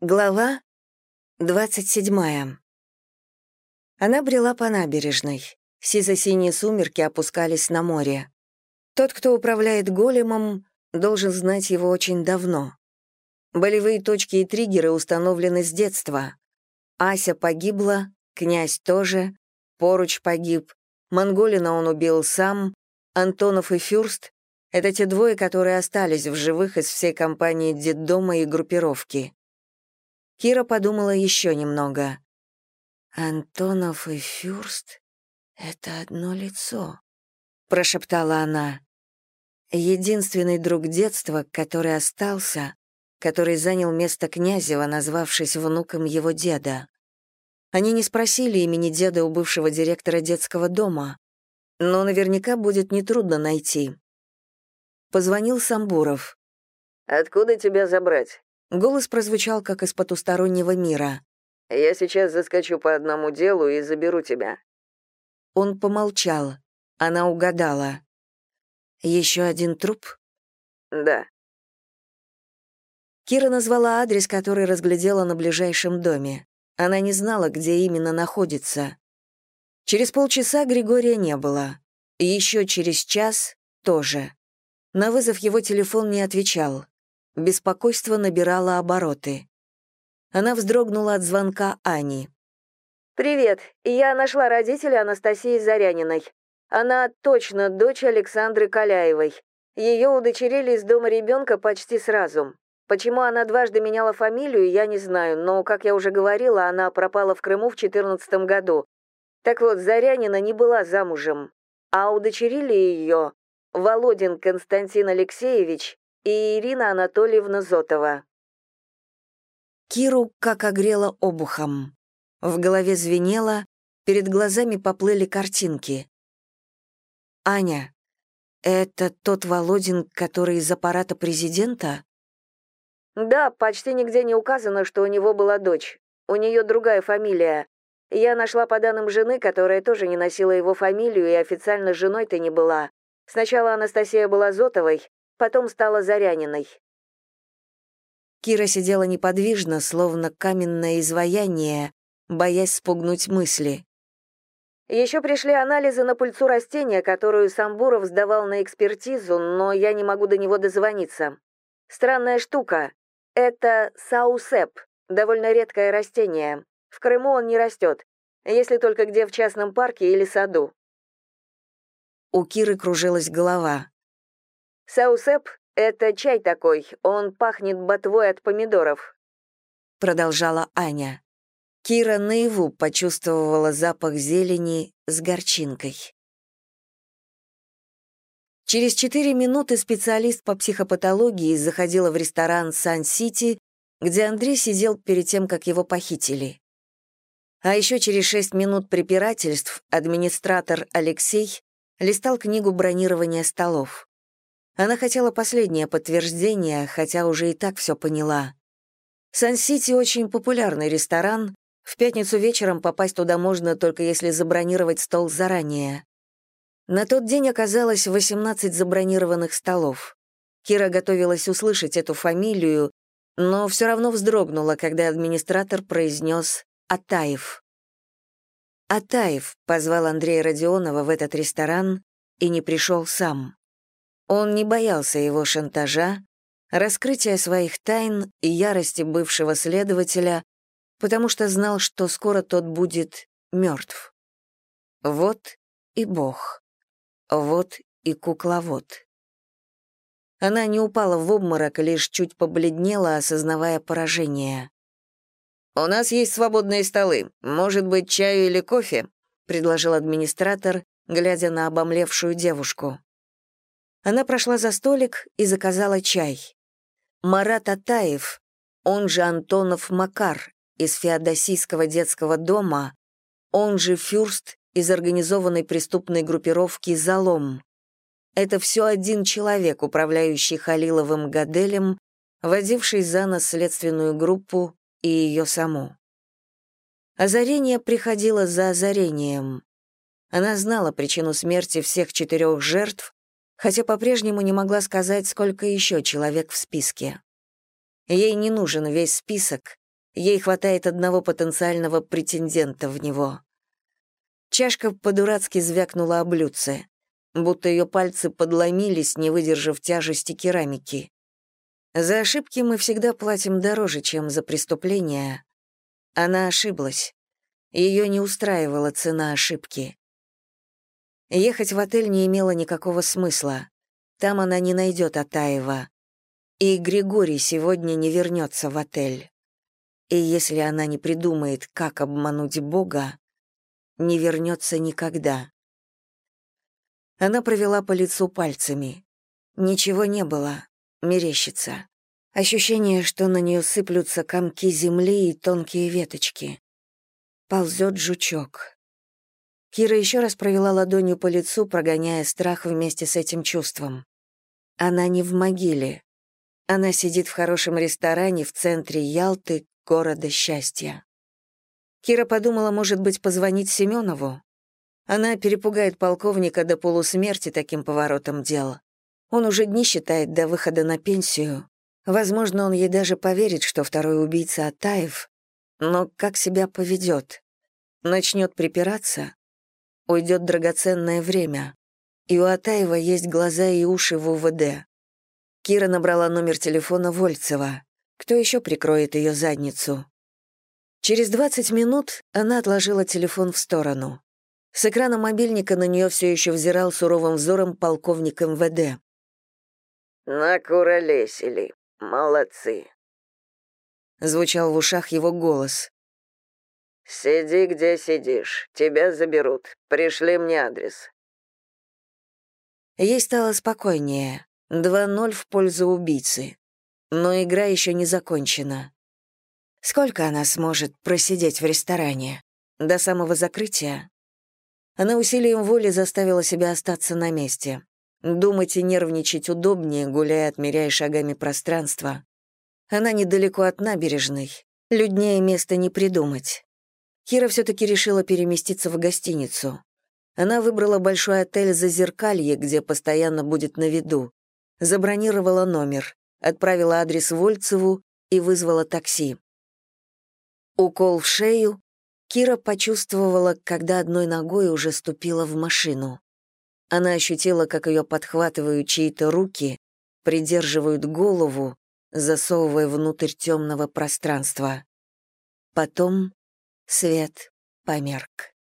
Глава 27. Она брела по набережной. Сизо-синие сумерки опускались на море. Тот, кто управляет големом, должен знать его очень давно. Болевые точки и триггеры установлены с детства. Ася погибла, князь тоже, Поруч погиб, Монголина он убил сам, Антонов и Фюрст — это те двое, которые остались в живых из всей компании детдома и группировки. Кира подумала еще немного. «Антонов и Фюрст — это одно лицо», — прошептала она. «Единственный друг детства, который остался, который занял место Князева, назвавшись внуком его деда. Они не спросили имени деда у бывшего директора детского дома, но наверняка будет нетрудно найти». Позвонил Самбуров. «Откуда тебя забрать?» Голос прозвучал, как из потустороннего мира. «Я сейчас заскочу по одному делу и заберу тебя». Он помолчал. Она угадала. «Еще один труп?» «Да». Кира назвала адрес, который разглядела на ближайшем доме. Она не знала, где именно находится. Через полчаса Григория не было. Еще через час тоже. На вызов его телефон не отвечал. Беспокойство набирало обороты. Она вздрогнула от звонка Ани. «Привет, я нашла родителей Анастасии Заряниной. Она точно дочь Александры Каляевой. Ее удочерили из дома ребенка почти сразу. Почему она дважды меняла фамилию, я не знаю, но, как я уже говорила, она пропала в Крыму в 14 году. Так вот, Зарянина не была замужем, а удочерили ее Володин Константин Алексеевич и Ирина Анатольевна Зотова. Киру как огрела обухом. В голове звенело, перед глазами поплыли картинки. «Аня, это тот Володин, который из аппарата президента?» «Да, почти нигде не указано, что у него была дочь. У нее другая фамилия. Я нашла по данным жены, которая тоже не носила его фамилию и официально женой-то не была. Сначала Анастасия была Зотовой, потом стала Заряниной. Кира сидела неподвижно, словно каменное изваяние, боясь спугнуть мысли. Еще пришли анализы на пыльцу растения, которую Самбуров сдавал на экспертизу, но я не могу до него дозвониться. Странная штука. Это саусеп, довольно редкое растение. В Крыму он не растет, если только где в частном парке или саду. У Киры кружилась голова. Саусеп — это чай такой, он пахнет ботвой от помидоров», — продолжала Аня. Кира наяву почувствовала запах зелени с горчинкой. Через четыре минуты специалист по психопатологии заходила в ресторан «Сан-Сити», где Андрей сидел перед тем, как его похитили. А еще через шесть минут препирательств администратор Алексей листал книгу бронирования столов. Она хотела последнее подтверждение, хотя уже и так все поняла. Сан-Сити очень популярный ресторан. В пятницу вечером попасть туда можно только если забронировать стол заранее. На тот день оказалось 18 забронированных столов. Кира готовилась услышать эту фамилию, но все равно вздрогнула, когда администратор произнес «Атаев». «Атаев» позвал Андрея Родионова в этот ресторан и не пришел сам. Он не боялся его шантажа, раскрытия своих тайн и ярости бывшего следователя, потому что знал, что скоро тот будет мертв. Вот и Бог. Вот и кукловод. Она не упала в обморок, лишь чуть побледнела, осознавая поражение. «У нас есть свободные столы. Может быть, чаю или кофе?» — предложил администратор, глядя на обомлевшую девушку. Она прошла за столик и заказала чай. Марат Атаев, он же Антонов Макар, из Феодосийского детского дома, он же Фюрст из организованной преступной группировки «Залом». Это все один человек, управляющий Халиловым Гаделем, водивший за нас следственную группу и ее саму. Озарение приходило за озарением. Она знала причину смерти всех четырех жертв, хотя по-прежнему не могла сказать, сколько еще человек в списке. Ей не нужен весь список, Ей хватает одного потенциального претендента в него. Чашка по-дурацки звякнула о блюдце, будто ее пальцы подломились, не выдержав тяжести керамики. За ошибки мы всегда платим дороже, чем за преступления. Она ошиблась. Ее не устраивала цена ошибки. Ехать в отель не имело никакого смысла. Там она не найдет Атаева. И Григорий сегодня не вернется в отель. И если она не придумает, как обмануть Бога, не вернется никогда. Она провела по лицу пальцами. Ничего не было, мерещится. Ощущение, что на нее сыплются комки земли и тонкие веточки. Ползет жучок. Кира еще раз провела ладонью по лицу, прогоняя страх вместе с этим чувством. Она не в могиле. Она сидит в хорошем ресторане в центре Ялты, города счастья. Кира подумала, может быть, позвонить Семенову. Она перепугает полковника до полусмерти таким поворотом дел. Он уже дни считает до выхода на пенсию. Возможно, он ей даже поверит, что второй убийца Атаев, но как себя поведет? Начнет припираться? Уйдет драгоценное время. И у Атаева есть глаза и уши в УВД. Кира набрала номер телефона Вольцева. Кто еще прикроет ее задницу? Через 20 минут она отложила телефон в сторону. С экрана мобильника на нее все еще взирал суровым взором полковник МВД. «Накуролесили. Молодцы», Звучал в ушах его голос. «Сиди, где сидишь. Тебя заберут. Пришли мне адрес». Ей стало спокойнее. 2-0 в пользу убийцы. Но игра еще не закончена. Сколько она сможет просидеть в ресторане? До самого закрытия? Она усилием воли заставила себя остаться на месте. Думать и нервничать удобнее, гуляя, отмеряя шагами пространства. Она недалеко от набережной. Люднее места не придумать. Кира все-таки решила переместиться в гостиницу. Она выбрала большой отель «Зазеркалье», где постоянно будет на виду. Забронировала номер, отправила адрес Вольцеву и вызвала такси. Укол в шею Кира почувствовала, когда одной ногой уже ступила в машину. Она ощутила, как ее подхватывают чьи-то руки, придерживают голову, засовывая внутрь темного пространства. Потом свет померк.